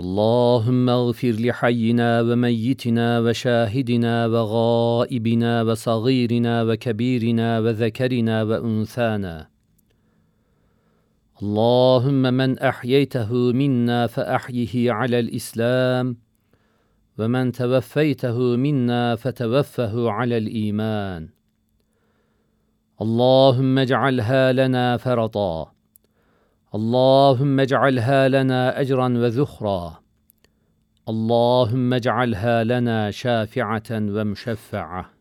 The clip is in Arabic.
اللهم اغفر لحينا وميتنا وشاهدنا وغائبنا وصغيرنا وكبيرنا وذكرنا وأنثانا. اللهم من أحييته منا فأحيه على الإسلام ومن توفيته منا فتوفه على الإيمان. اللهم اجعلها لنا فرطا. اللهم اجعلها لنا أجرا وذخرا. اللهم اجعلها لنا شافعة ومشفعة.